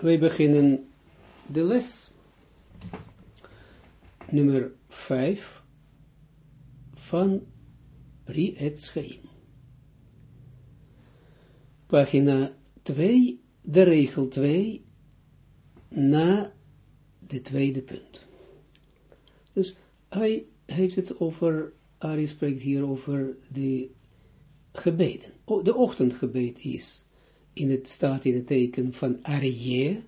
wij beginnen de les nummer 5 van Schaim. Pagina 2, de regel 2, na de tweede punt. Dus hij heeft het over, Ari spreekt hier over de gebeden. De ochtendgebed is, in het staat in het teken van Arië,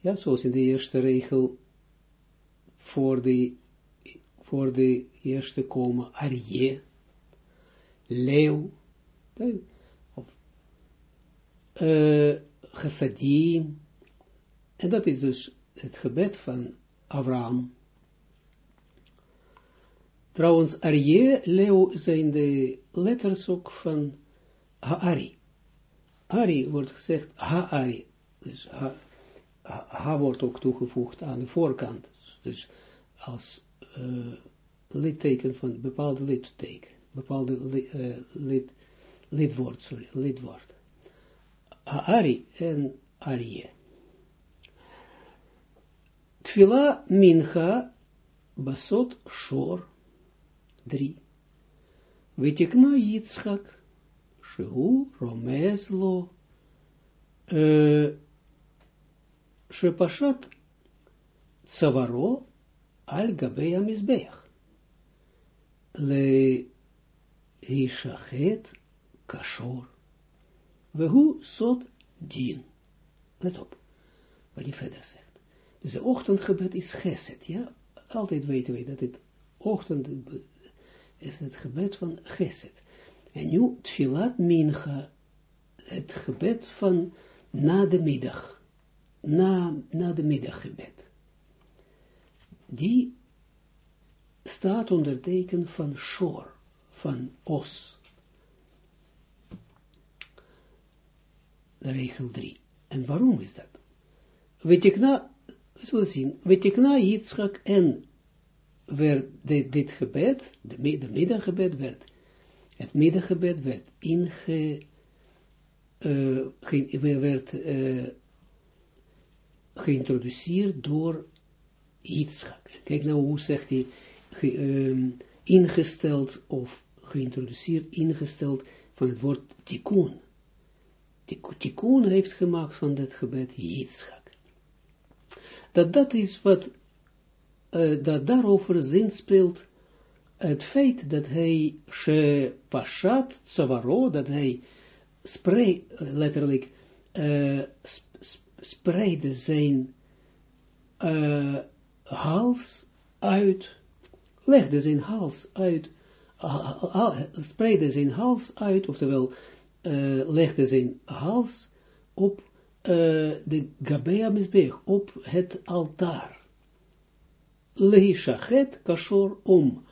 ja, zoals in de eerste regel, voor de, voor de eerste komen Arië, leeuw, of uh, en dat is dus het gebed van Abraham, Trouwens, Arje, Leo zijn de letters ook van Haari. Ari wordt gezegd Haari. Dus ha, ha, wordt ook toegevoegd aan de voorkant. Dus als uh, litteken van bepaalde litteken. Bepaalde li, uh, lid, lidwoord, sorry, lidwoord. Haari en Arje. Tfila mincha basot shor. 3. Wetikna Yitzchak, Shehu Romez lo, Shepashat Tsavaro al Gabeya Mizbeach. Le Ishachet Kashor. Wehu Sot Din. Let op, wat je verder zegt. Dus de ochtendgebed is geset, ja. Altijd weten we dat het ochtend is het gebed van Geset. En nu Tfilat Mincha, het gebed van na de middag, na, na de middaggebed. Die staat onder teken van Shor, van Os. Regel 3. En waarom is dat? Weet ik na, we zullen zien, weet ik na Yitzchak en werd dit, dit gebed, de, de middaggebed werd, het middaggebed werd inge, uh, werd uh, geïntroduceerd door Yitzchak. Kijk nou hoe zegt hij, ge, um, ingesteld of geïntroduceerd, ingesteld van het woord tikkun. Tikkun heeft gemaakt van dat gebed Yitzchak. Dat dat is wat uh, dat daarover zin speelt het feit dat hij she pashat tzavaro, dat hij sprei, letterlijk uh, spreide zijn uh, hals uit, legde zijn hals uit, spreide zijn hals uit, oftewel uh, legde zijn hals op de Gabea Misbech, op het altaar. Leishachet kashor om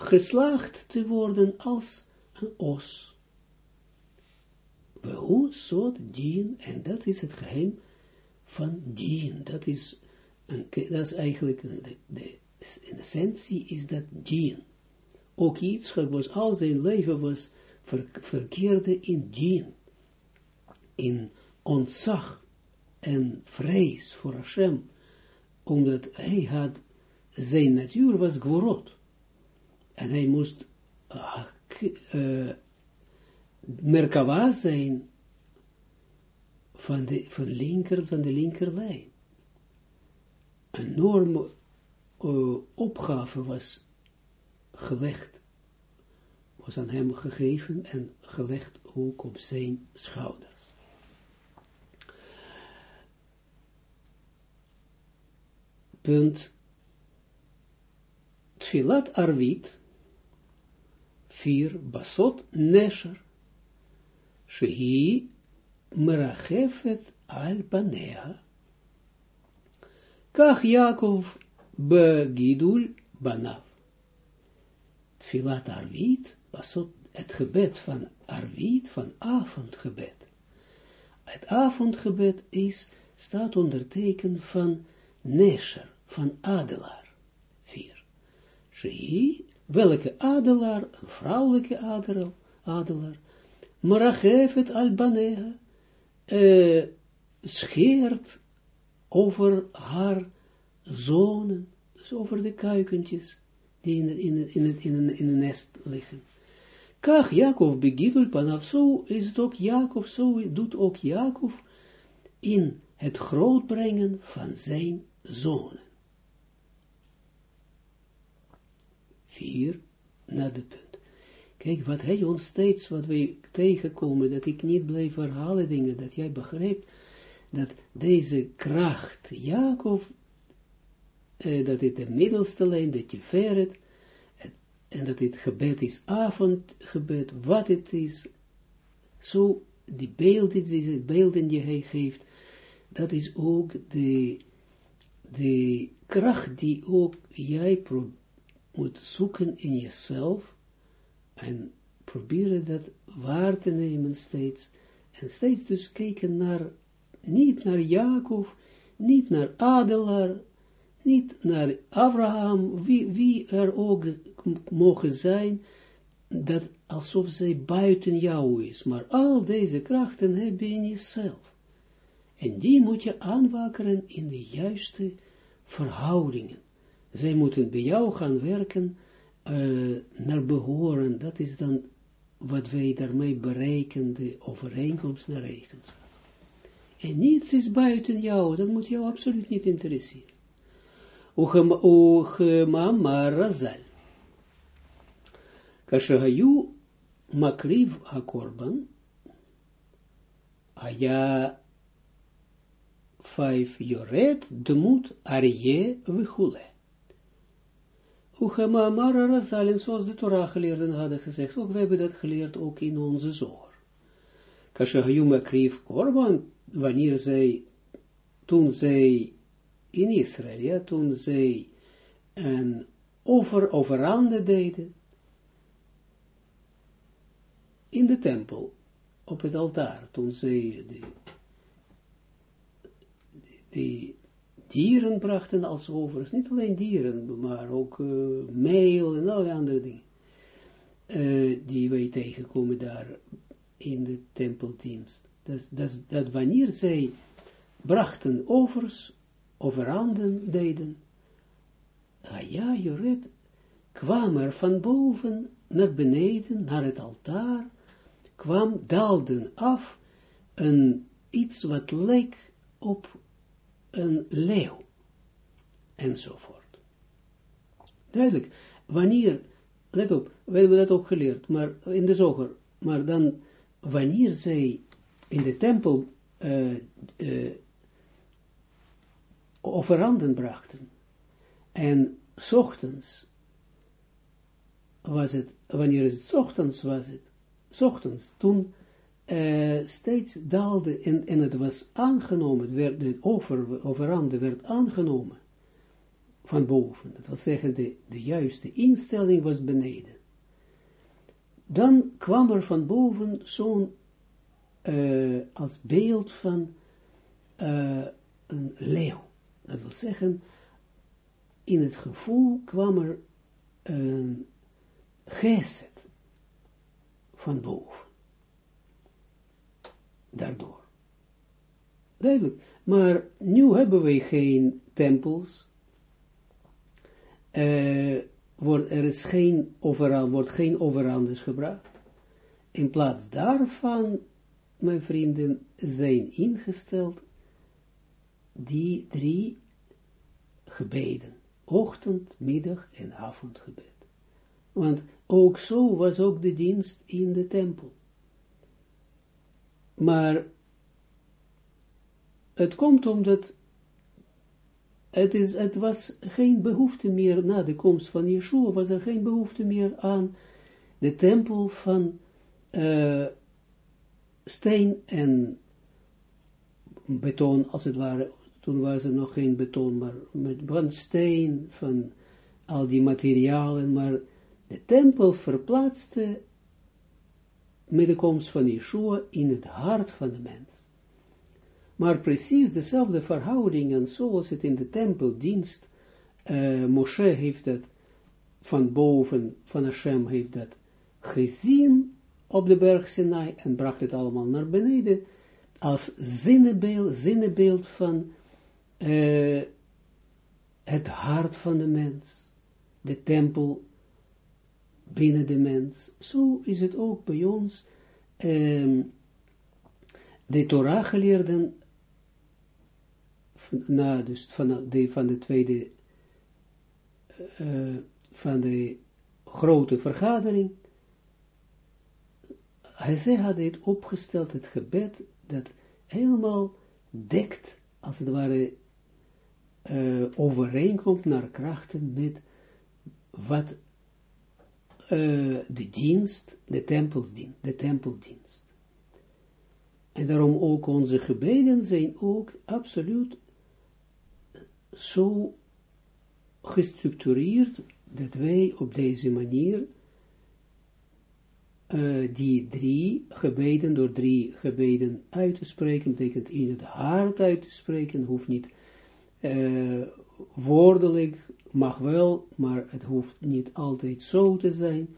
geslaagd te worden als een os. hoe soort dien, en dat is het geheim van dien, dat is, dat is eigenlijk, de, de, in essentie is dat dien. Ook iets was al zijn leven was ver, verkeerde in dien, in ontzag en vrees voor Hashem, omdat hij had zijn natuur was gworot. En hij moest uh, zijn van de, van linker, van de linkerlijn. Een enorme uh, opgave was gelegd, was aan hem gegeven en gelegd ook op zijn schouders. Punt Tfilat Arvit, vier Basot Nesher, Shehi Merachefet al Panea. Kach Yaakov begidul Banav. Tfilat Arvit, Basot, het gebed van Arvit, van avondgebed. Het avondgebed is, staat onder teken van Nesher, van Adelaar. Shei, welke adelaar, een vrouwelijke adelaar, adelaar, marachefet al banea, uh, scheert over haar zonen, dus over de kuikentjes die in, in, in, in, in nest liggen. Kach Jacob begidul panaf, zo is het ook Jacob, zo doet ook Jacob in het grootbrengen van zijn zonen. Vier, naar de punt. Kijk, wat hij ons steeds, wat wij tegenkomen, dat ik niet blijf herhalen dingen, dat jij begrijpt, dat deze kracht, Jacob, eh, dat het de middelste lijn, dat je verret, en dat dit gebed is avondgebed, wat het is, zo die beelden, die beelden die hij geeft, dat is ook de, de kracht die ook jij moet zoeken in jezelf en proberen dat waar te nemen steeds. En steeds dus kijken naar, niet naar Jacob, niet naar Adelaar, niet naar Abraham, wie, wie er ook mogen zijn, dat alsof zij buiten jou is, maar al deze krachten heb je in jezelf. En die moet je aanwakkeren in de juiste verhoudingen. Zij moeten bij jou gaan werken uh, naar behoren, dat is dan wat wij daarmee bereiken, de overeenkomst naar regenschap. En niets is buiten jou, dat moet jou absoluut niet interesseren. Uchema razal. Kashahayu makriv hakorban, aya vijf joret dmut arje vichule. Uchema amara razal, en zoals de Torah geleerden hadden gezegd, ook we hebben dat geleerd ook in onze zorg. Kashahayu makriv korban, wanneer zij, toen zij in Israël, ja, toen zij een over, overhanden deden, in de tempel, op het altaar, toen zij de, de dieren brachten als overigens, niet alleen dieren, maar ook uh, meel en alle andere dingen, uh, die wij tegenkomen daar in de tempeldienst. Dat, dat, wanneer zij brachten overs, overhanden deden, ah ja, Joret, kwam er van boven naar beneden, naar het altaar, kwam, daalden af, een, iets wat leek op een leeuw, enzovoort. Duidelijk, wanneer, let op, we hebben dat ook geleerd, maar in de zoger, maar dan, wanneer zij in de tempel uh, uh, offeranden brachten, en ochtends was het, wanneer het s ochtends was het, ochtends, toen uh, steeds daalde en, en het was aangenomen, het werd, de over, overhanden werd aangenomen van boven. Dat wil zeggen, de, de juiste instelling was beneden. Dan kwam er van boven zo'n, uh, als beeld van uh, een leeuw. Dat wil zeggen, in het gevoel kwam er een geset van boven. Daardoor. Duidelijk. Maar nu hebben wij geen tempels. Wordt, er is geen overal, wordt geen overhandes gebracht. In plaats daarvan, mijn vrienden, zijn ingesteld die drie gebeden. Ochtend, middag en avondgebed. Want ook zo was ook de dienst in de tempel. Maar het komt omdat het, is, het was geen behoefte meer, na de komst van Yeshua, was er geen behoefte meer aan de tempel van uh, steen en beton, als het ware, toen was er nog geen beton, maar met brandsteen, van al die materialen, maar de tempel verplaatste met de komst van Yeshua in het hart van de mens. Maar precies dezelfde verhoudingen zoals het in de tempeldienst, uh, Moshe heeft dat van boven, van Hashem heeft dat gezien op de berg Sinai en bracht het allemaal naar beneden. als zinnebeeld, zinnebeeld van uh, het hart van de mens, de tempel binnen de mens. Zo is het ook bij ons. Um, de Torah geleerden, na, dus van de, van de tweede, uh, van de grote vergadering, hij zei, had het opgesteld, het gebed, dat helemaal dekt, als het ware, uh, overeenkomt naar krachten met wat uh, de dienst, de tempeldienst, de tempeldienst. En daarom ook onze gebeden zijn ook absoluut zo gestructureerd dat wij op deze manier uh, die drie gebeden, door drie gebeden uit te spreken, betekent in het hart uit te spreken, hoeft niet uh, woordelijk, mag wel, maar het hoeft niet altijd zo te zijn.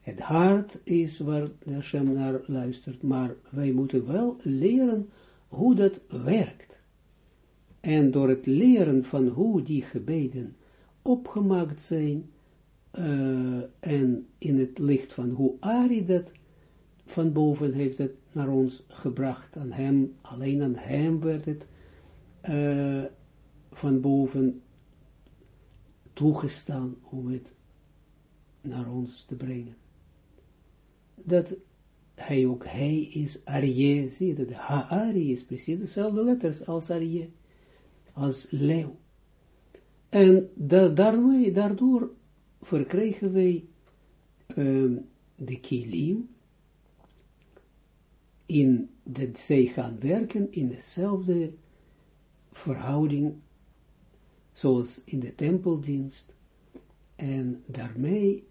Het hart is waar Hashem naar luistert, maar wij moeten wel leren hoe dat werkt. En door het leren van hoe die gebeden opgemaakt zijn, uh, en in het licht van hoe Ari dat van boven heeft het naar ons gebracht, aan hem, alleen aan hem werd het uh, van boven toegestaan om het naar ons te brengen. Dat hij ook, hij is Arje, zie je dat, Ha-Ari is precies dezelfde letters als Arje, als leeuw. En da daarmee, daardoor verkrijgen wij um, de kilim in dat zij gaan werken in dezelfde verhouding zoals in de tempeldienst en daarmee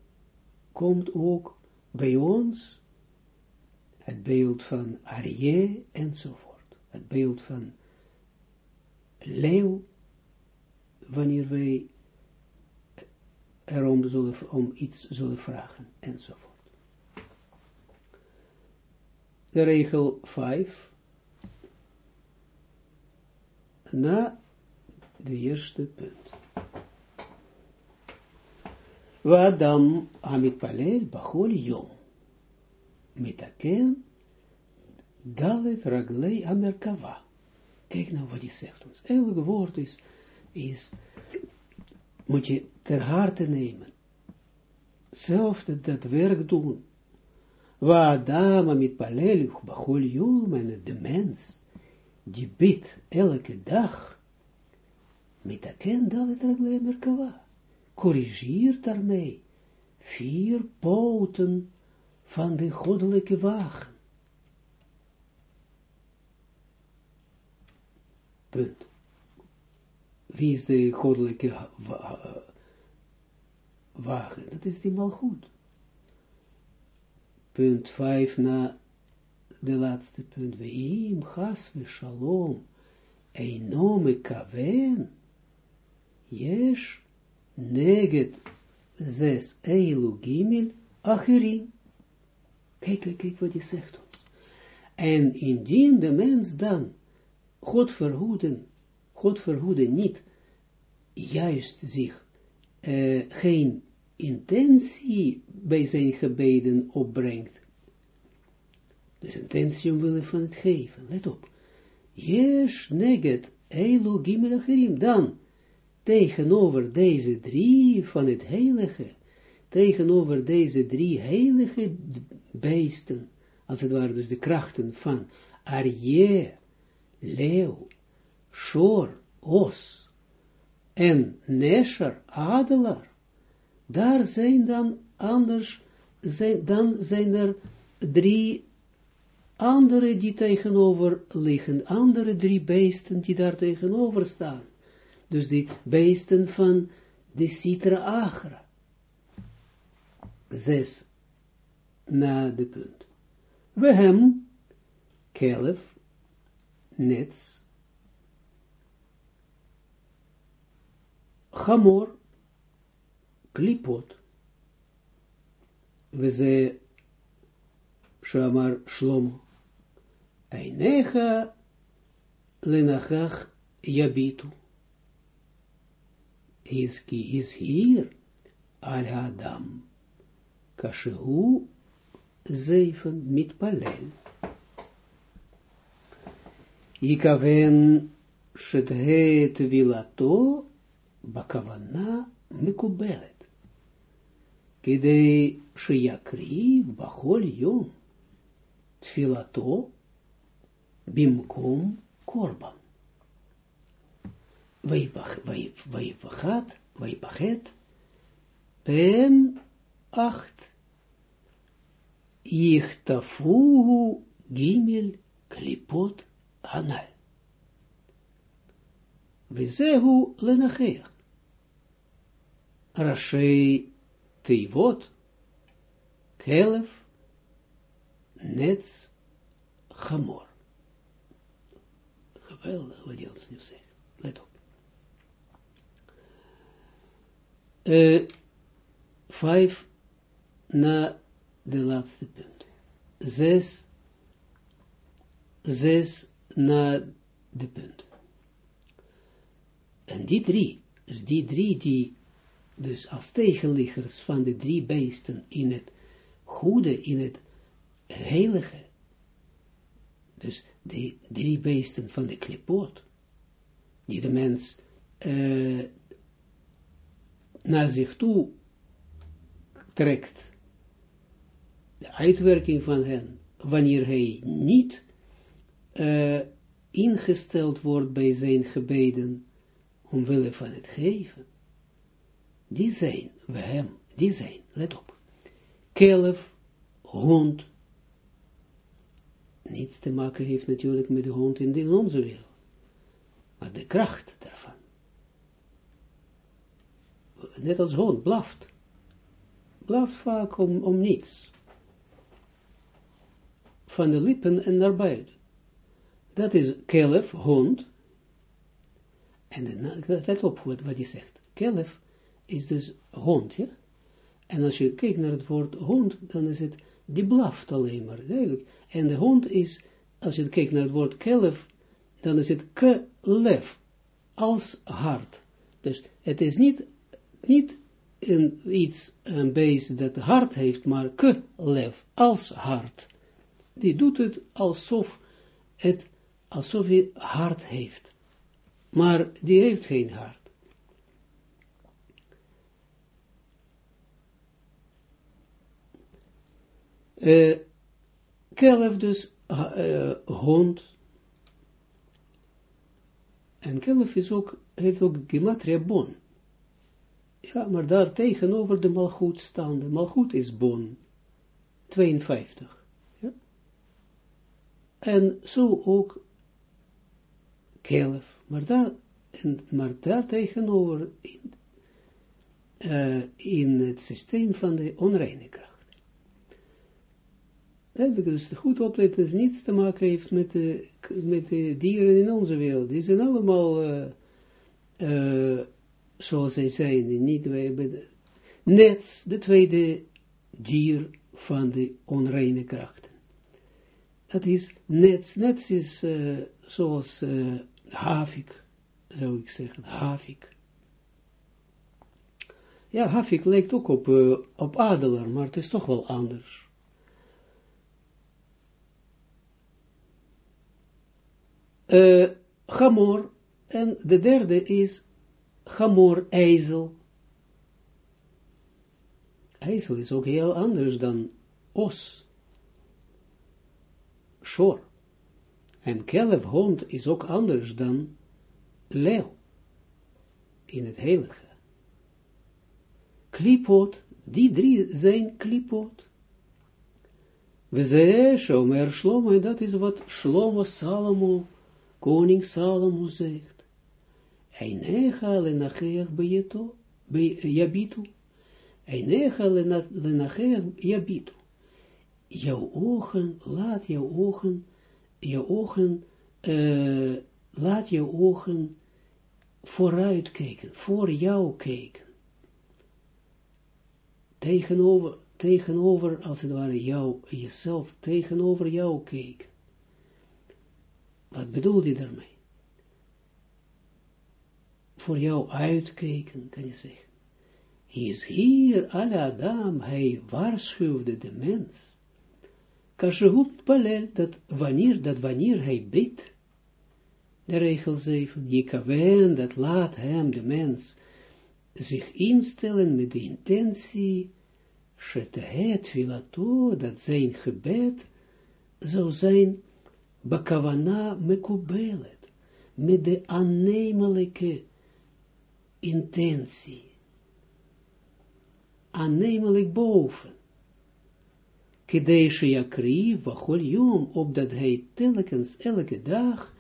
komt ook bij ons het beeld van Arië enzovoort. Het beeld van leeuw, wanneer wij erom zullen, om iets zullen vragen, enzovoort. De regel 5, na de eerste punt. Wadam amitpalel bachol yom. Mitaken dalet raglei amerkava. Kijk nou wat hij zegt ons. Elk woord is, is moet je ter harte nemen. Zelf dat, werk doen. Waadama mit palelu, bachol yom, en de mens, die bidt elke dag, met aken dalet ragle merkava, corrigeert daarmee vier poten van de goddelijke wagen. Punt wie is de goddelijke wagen? Dat is die malgoed. Punt 5 na de laatste punt. Weim, chas, we shalom, einome kaven, yesh, neget, zes, eilu gimel, acherim. Kijk, kijk, kijk wat hij zegt ons. En indien de mens dan, God verhoeden, God verhoede niet juist zich uh, geen intentie bij zijn gebeden opbrengt. Dus intentie omwille van het geven. Let op. Yes, neget, eilu gimel Dan, tegenover deze drie van het heilige, tegenover deze drie heilige beesten, als het ware dus de krachten van Arje, leeuw, Shor, os, en Nesher, adelaar, daar zijn dan anders, dan zijn er drie andere die tegenover liggen, andere drie beesten die daar tegenover staan. Dus die beesten van de Sitra Agra. Zes, na de punt. We hem, kelef, nets, Hamor, klipot, we ze Shamar Shlomo, Einecha lenachach yabitu. Is, is hier al Adam. Kashehu zeven mitpalel. Ikaven shethet vilato bakavana mikubelet. Kidei sheyakriv bachol yom tfilato bimkom korban. Vijpachat, vijpachet, pen acht, yichtafuhu gimel klipot hanal. Vizehu lenacheach. Rashei Teivot, Kelef, Netz, Hamor. Geweldig wat hij ons nu zegt. Let op. Uh, vijf na de laatste punt. Zes, zes na de punt. En die drie, die drie die dus als tegenliggers van de drie beesten in het goede, in het heilige, dus de drie beesten van de klipoot, die de mens uh, naar zich toe trekt, de uitwerking van hen, wanneer hij niet uh, ingesteld wordt bij zijn gebeden, omwille van het geven, die zijn, we hem, die zijn, let op, kelf, hond, niets te maken heeft natuurlijk met de hond in, onze wereld, maar de kracht daarvan. Net als hond, blaft. Blaft vaak om, om niets. Van de lippen en naar buiten. Dat is kelf, hond. En let op wat, hij zegt. Kelf is dus hond, ja. En als je kijkt naar het woord hond, dan is het, die blaft alleen maar, duidelijk. En de hond is, als je kijkt naar het woord kelef, dan is het kelef, als hart. Dus het is niet, niet een, iets, een beest dat hart heeft, maar kelef, als hart. Die doet het alsof het, alsof hij hart heeft. Maar die heeft geen hart. Uh, kelf dus, uh, hond. En kelf is ook, heeft ook gematria bon. Ja, maar daar tegenover de malgoed staande. Malgoed is bon. 52. Ja? En zo ook kelf. Maar daar, maar daar tegenover in, uh, in het systeem van de onreine kracht. Dus goed opletten, dat niets te maken heeft met de, met de dieren in onze wereld. Die zijn allemaal, uh, zoals zij zijn, niet net de tweede dier van de onreine krachten. Dat is net, net is uh, zoals havik, zou ik zeggen, havik. Ja, havik lijkt ook op, op adelaar, maar het is toch wel anders. uh, Hamor, en de derde is Hamor, ijzel. IJzel is ook heel anders dan os. Shor. En kelf, hond, is ook anders dan leeuw. In het heilige. Klipot, die drie zijn klipot. We zeggen, Shomer Shlomo, en dat is wat Shlomo Salomo koning Salomo zegt, Einecha lenacheach bejeto, jabitu, Einecha lenacheach jabitu. Jouw ogen, laat jouw ogen, jouw ogen, laat jouw ogen vooruit kijken, voor jou kijken. Tegenover, tegenover, als het ware, jou, jezelf, tegenover jou kijken Wat bedoelt hij daarmee? Voor jou uitkijken, kan je zeggen. Is hier, alle Adam, hij waarschuwde de mens. Kashehut palel, dat wanneer, dat wanneer hij bidt, de regel 7, Jekaven, dat laat hem, de mens, zich instellen met de intentie, Shetehet filato, dat zijn gebed zou zijn, bakavana mekubelet, met de aannemelijke intentie, aannemelijk boven. Kedeshe yakri, wachol yom, opdat hij telkens elke dag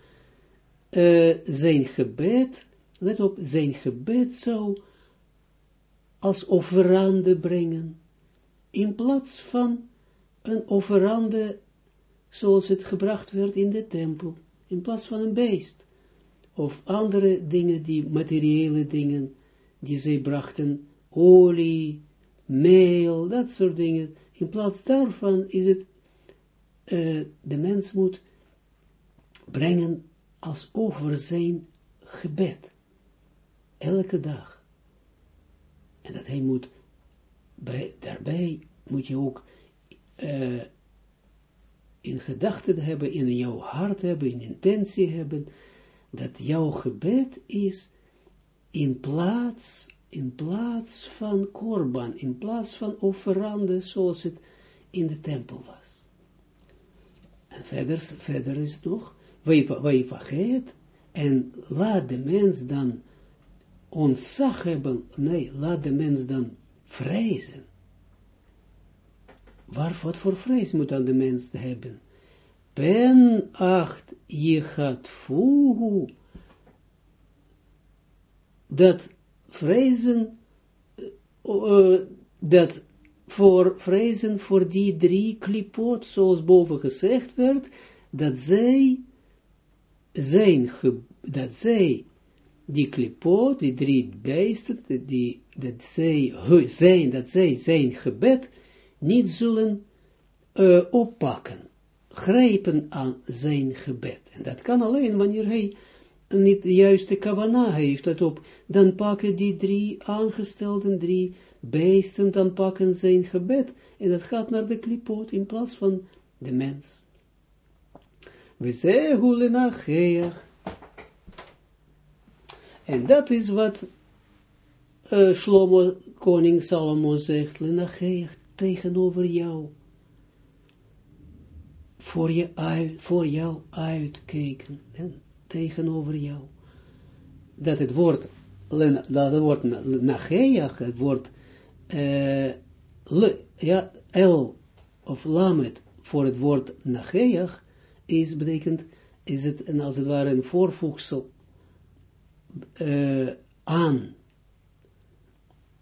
uh, zijn gebed, let op, zijn gebed zou als offerande brengen, in plaats van een offerande zoals het gebracht werd in de tempel, in plaats van een beest, of andere dingen, die materiële dingen, die zij brachten, olie, meel, dat soort dingen, in plaats daarvan is het, uh, de mens moet brengen als over zijn gebed. Elke dag. En dat hij moet, daarbij moet je ook uh, in gedachten hebben, in jouw hart hebben, in intentie hebben, dat jouw gebed is in plaats, in plaats van korban, in plaats van offerande, zoals het in de tempel was. En verder, verder is het nog, Weipachet, en laat de mens dan ontzag hebben, nee, laat de mens dan vrezen. Waar, wat voor vrees moet dan de mens hebben? Pen acht je gaat fugu, dat vrezen, dat voor vrezen voor die drie klipot, zoals boven gezegd werd, dat zij zijn, dat zij, die klipot, die drie beesten, die, dat zij, zijn, dat zij zijn gebed, niet zullen uh, oppakken, grijpen aan zijn gebed. En dat kan alleen wanneer hij niet de juiste kavana heeft, op, dan pakken die drie aangestelden, drie beesten, dan pakken zijn gebed, en dat gaat naar de klipot in plaats van de mens. We zeggen lenacheach. En dat is wat uh, Shlomo, koning Salomo zegt, lenacheach, tegenover jou. Voor, je voor jou uitkijken, en tegenover jou. Dat het woord, dat het woord nacheach, het woord uh, ja, el of lamet voor het woord nacheach, is, betekent, is het een, als het ware een voorvoegsel uh, aan.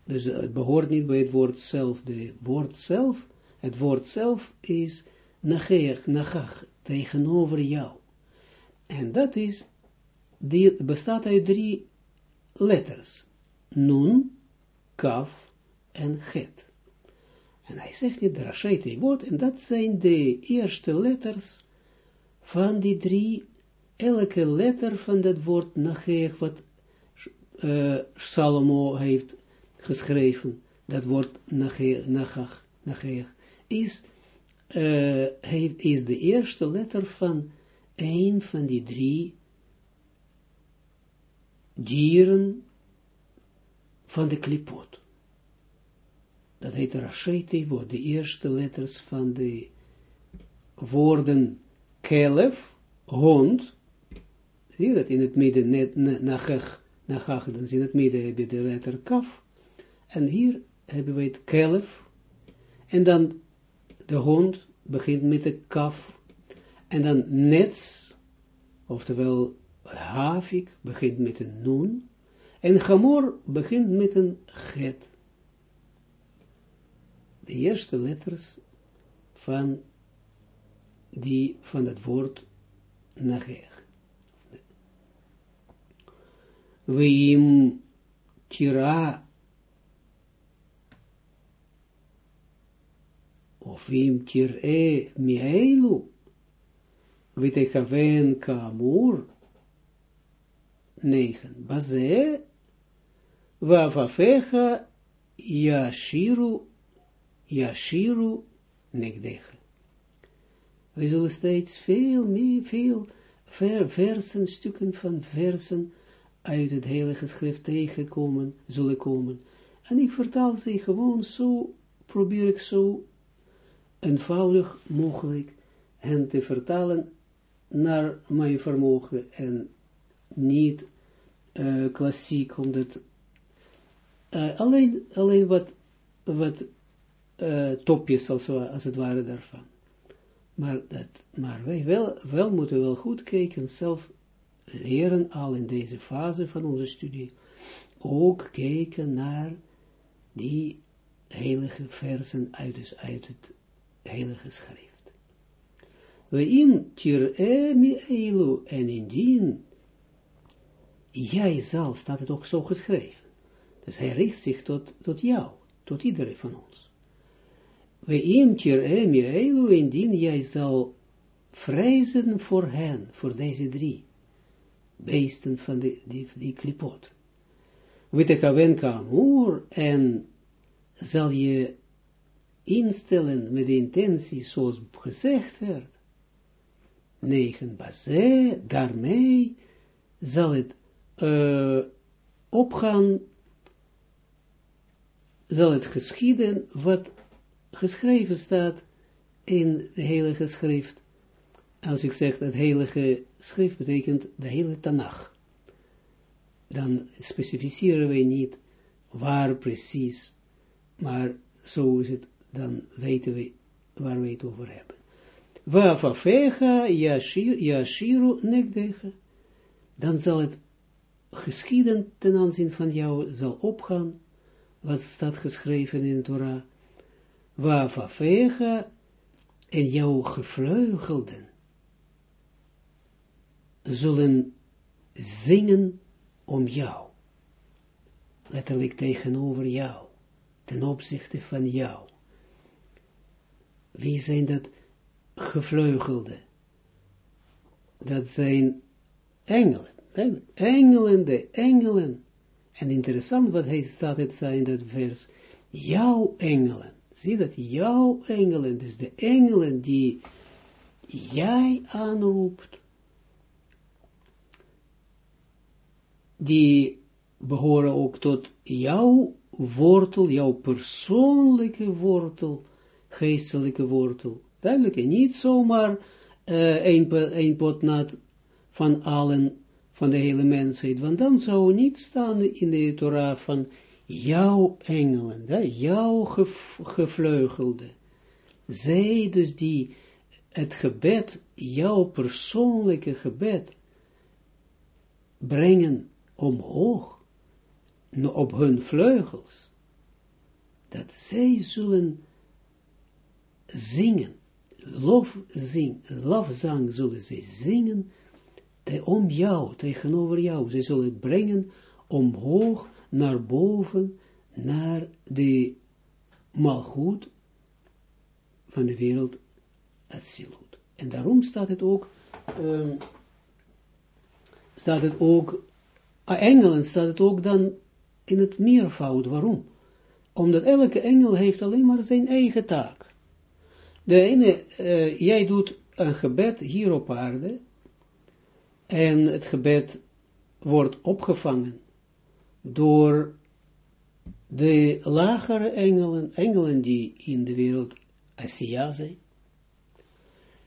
Dus het behoort niet bij het woord zelf. De woord zelf, het woord zelf is nageach, nagach, tegenover jou. En dat is, bestaat uit drie letters. Nun, kaf en het. En hij zegt niet de Rashete woord, en dat zijn de eerste letters van die drie, elke letter van dat woord Nageer, wat uh, Salomo heeft geschreven, dat woord Nageer, Nagach, Nageer, is, uh, is de eerste letter van een van die drie dieren van de klipot. Dat heet Rasheti, wordt de eerste letters van de woorden kelef, hond, zie je dat in het midden, net nachach, nachach, dan in het midden heb je de letter kaf, en hier hebben we het kelef, en dan de hond begint met de kaf, en dan nets, oftewel havik, begint met een noen, en Hamor begint met een get. De eerste letters van die van het woord nager. Weim tira of weim tir'e mi'eilu Vitechaven kamur, 9. Baze, Vavafecha, Yashiru, Yashiru, Negdecha. We zullen steeds veel meer, veel ver, versen, stukken van versen uit het heilige schrift tegenkomen, zullen komen. En ik vertaal ze gewoon zo, probeer ik zo eenvoudig mogelijk hen te vertalen naar mijn vermogen en niet uh, klassiek, omdat uh, alleen, alleen wat, wat uh, topjes als, als het ware daarvan. Maar, dat, maar wij wel, wel moeten wel goed kijken, zelf leren al in deze fase van onze studie, ook kijken naar die heilige versen uit, uit het heilige schrift. We in tir mi eilu, en indien jij zal, staat het ook zo geschreven. Dus hij richt zich tot, tot jou, tot iedereen van ons. We imtir emi eilu, indien jij zal vrezen voor hen, voor deze drie beesten van die, die, klipot. Witekaven kamur, en zal je instellen met de intentie zoals gezegd werd. 9 baze, daarmee zal het uh, opgaan, zal het geschieden wat geschreven staat in de heilige schrift. Als ik zeg dat heilige schrift betekent de hele Tanach. Dan specificeren wij niet waar precies, maar zo is het, dan weten we waar we het over hebben. Wafafecha yashiru negdecha. Dan zal het geschieden ten aanzien van jou, zal opgaan, wat staat geschreven in de Torah. Wafafecha en jouw gevleugelden zullen zingen om jou. Letterlijk tegenover jou, ten opzichte van jou. Wie zijn dat gevleugelde? Dat zijn engelen. Engelen, de engelen. En interessant wat hij staat zijn dat vers. Jouw engelen. Zie dat jouw engelen, dus de engelen die jij aanroept, die behoren ook tot jouw wortel, jouw persoonlijke wortel, geestelijke wortel. Duidelijk, niet zomaar uh, een, een pot nat van allen, van de hele mensheid, want dan zou niet staan in de Torah van jouw engelen, ja, jouw gevleugelde. Zij dus die het gebed, jouw persoonlijke gebed, brengen omhoog, op hun vleugels, dat zij zullen zingen, lof zing, lofzang zullen zij zingen, te, om jou, tegenover jou, zij zullen het brengen omhoog, naar boven, naar de malgoed van de wereld, Atsilut. En daarom staat het ook, um, staat het ook engelen staat het ook dan in het meervoud. Waarom? Omdat elke engel heeft alleen maar zijn eigen taak. De ene, uh, jij doet een gebed hier op aarde, en het gebed wordt opgevangen door de lagere engelen, engelen die in de wereld Asiya zijn.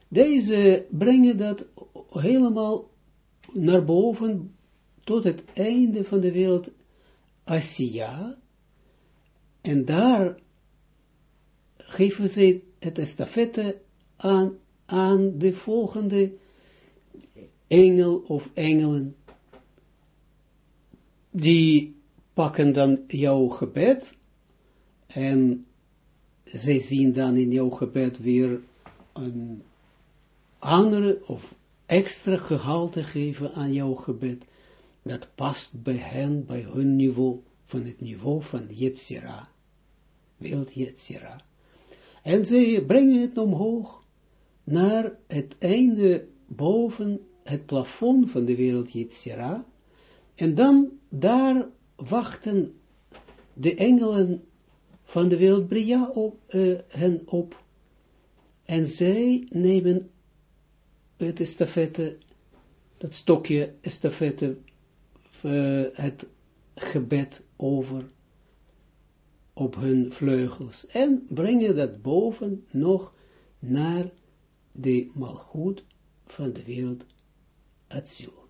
Deze brengen dat helemaal naar boven tot het einde van de wereld Asiya, en daar geven ze het estafette aan, aan de volgende engel of engelen, die pakken dan jouw gebed, en zij zien dan in jouw gebed weer een andere of extra gehalte geven aan jouw gebed, dat past bij hen, bij hun niveau, van het niveau van Yetzira, wereld Yetzira. En ze brengen het omhoog naar het einde boven het plafond van de wereld Yitzhira, en dan daar wachten de engelen van de wereld Bria op, uh, hen op, en zij nemen het estafette, dat stokje estafette, uh, het gebed over op hun vleugels en brengen dat boven nog naar de malgoed van de wereld Atsilut.